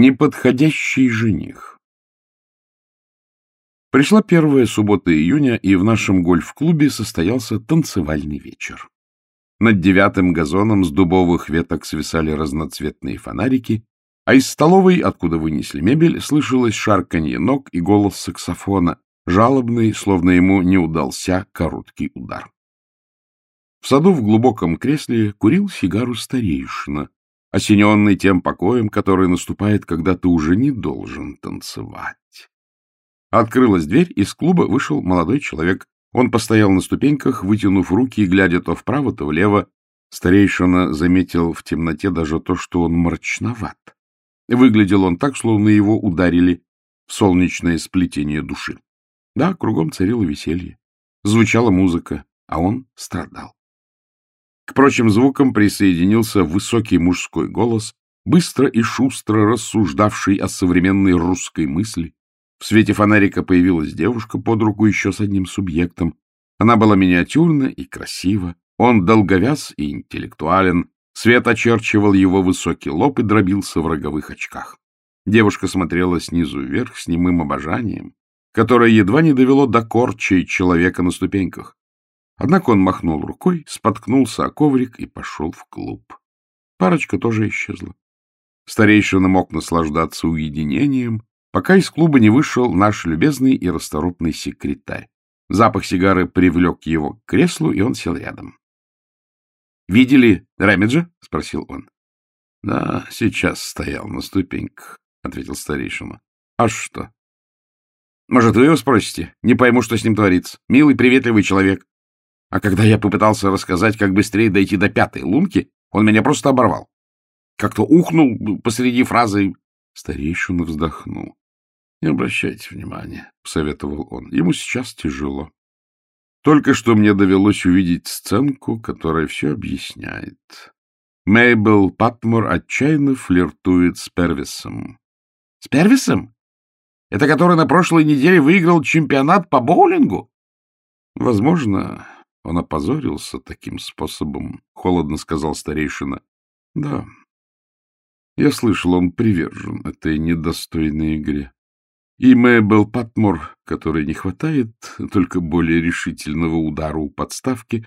Неподходящий жених. Пришла первая суббота июня, и в нашем гольф-клубе состоялся танцевальный вечер. Над девятым газоном с дубовых веток свисали разноцветные фонарики, а из столовой, откуда вынесли мебель, слышалось шарканье ног и голос саксофона, жалобный, словно ему не удался короткий удар. В саду в глубоком кресле курил сигару старейшина, осененный тем покоем, который наступает, когда ты уже не должен танцевать. Открылась дверь, из клуба вышел молодой человек. Он постоял на ступеньках, вытянув руки и глядя то вправо, то влево. Старейшина заметил в темноте даже то, что он мрачноват. Выглядел он так, словно его ударили в солнечное сплетение души. Да, кругом царило веселье. Звучала музыка, а он страдал. К прочим звукам присоединился высокий мужской голос, быстро и шустро рассуждавший о современной русской мысли. В свете фонарика появилась девушка под руку еще с одним субъектом. Она была миниатюрна и красива. Он долговяз и интеллектуален. Свет очерчивал его высокий лоб и дробился в роговых очках. Девушка смотрела снизу вверх с немым обожанием, которое едва не довело до корчей человека на ступеньках. Однако он махнул рукой, споткнулся о коврик и пошел в клуб. Парочка тоже исчезла. Старейшина мог наслаждаться уединением, пока из клуба не вышел наш любезный и расторопный секретарь. Запах сигары привлек его к креслу, и он сел рядом. — Видели Рэмиджа? — спросил он. — Да, сейчас стоял на ступеньках, — ответил старейшина. — А что? — Может, вы его спросите? Не пойму, что с ним творится. Милый, приветливый человек. А когда я попытался рассказать, как быстрее дойти до пятой лунки, он меня просто оборвал. Как-то ухнул посреди фразы. Старейшина вздохнул. — Не обращайте внимания, — посоветовал он. — Ему сейчас тяжело. Только что мне довелось увидеть сценку, которая все объясняет. Мейбл Патмор отчаянно флиртует с Первисом. — С Первисом? Это который на прошлой неделе выиграл чемпионат по боулингу? — Возможно, он опозорился таким способом, — холодно сказал старейшина. — Да. Я слышал, он привержен этой недостойной игре. И Мэйбл Патмор, которой не хватает только более решительного удара у подставки,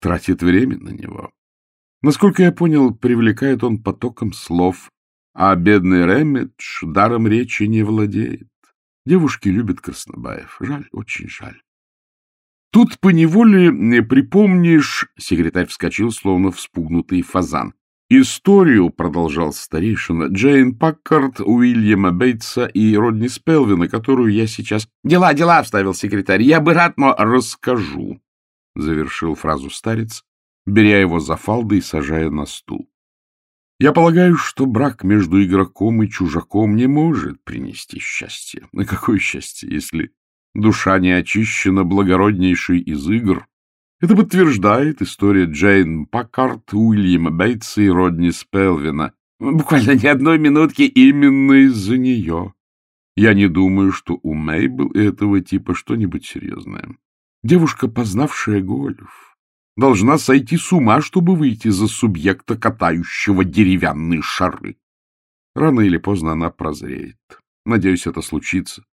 тратит время на него. Насколько я понял, привлекает он потоком слов, а бедный Рэмидж даром речи не владеет. Девушки любят Краснобаев. Жаль, очень жаль. Тут поневоле припомнишь, — секретарь вскочил, словно вспугнутый фазан. Историю, — продолжал старейшина, — Джейн Паккарт, Уильяма Бейтса и Родни Спелвина, которую я сейчас... — Дела, дела, — вставил секретарь, — я бы рад, но расскажу, — завершил фразу старец, беря его за фалды и сажая на стул. Я полагаю, что брак между игроком и чужаком не может принести счастье. На какое счастье, если душа не очищена благороднейшей из игр. Это подтверждает история Джейн Паккарт, Уильяма Бейтса и Родни Спелвина. Буквально ни одной минутки именно из-за нее. Я не думаю, что у Мейбл этого типа что-нибудь серьезное. Девушка, познавшая гольф, должна сойти с ума, чтобы выйти за субъекта, катающего деревянные шары. Рано или поздно она прозреет. Надеюсь, это случится.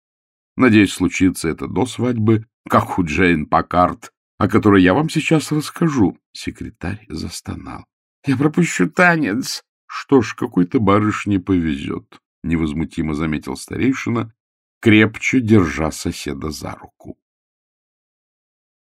Надеюсь, случится это до свадьбы, как у Джейн Паккарт, о которой я вам сейчас расскажу. Секретарь застонал. — Я пропущу танец. — Что ж, какой-то барышне повезет, — невозмутимо заметил старейшина, крепче держа соседа за руку.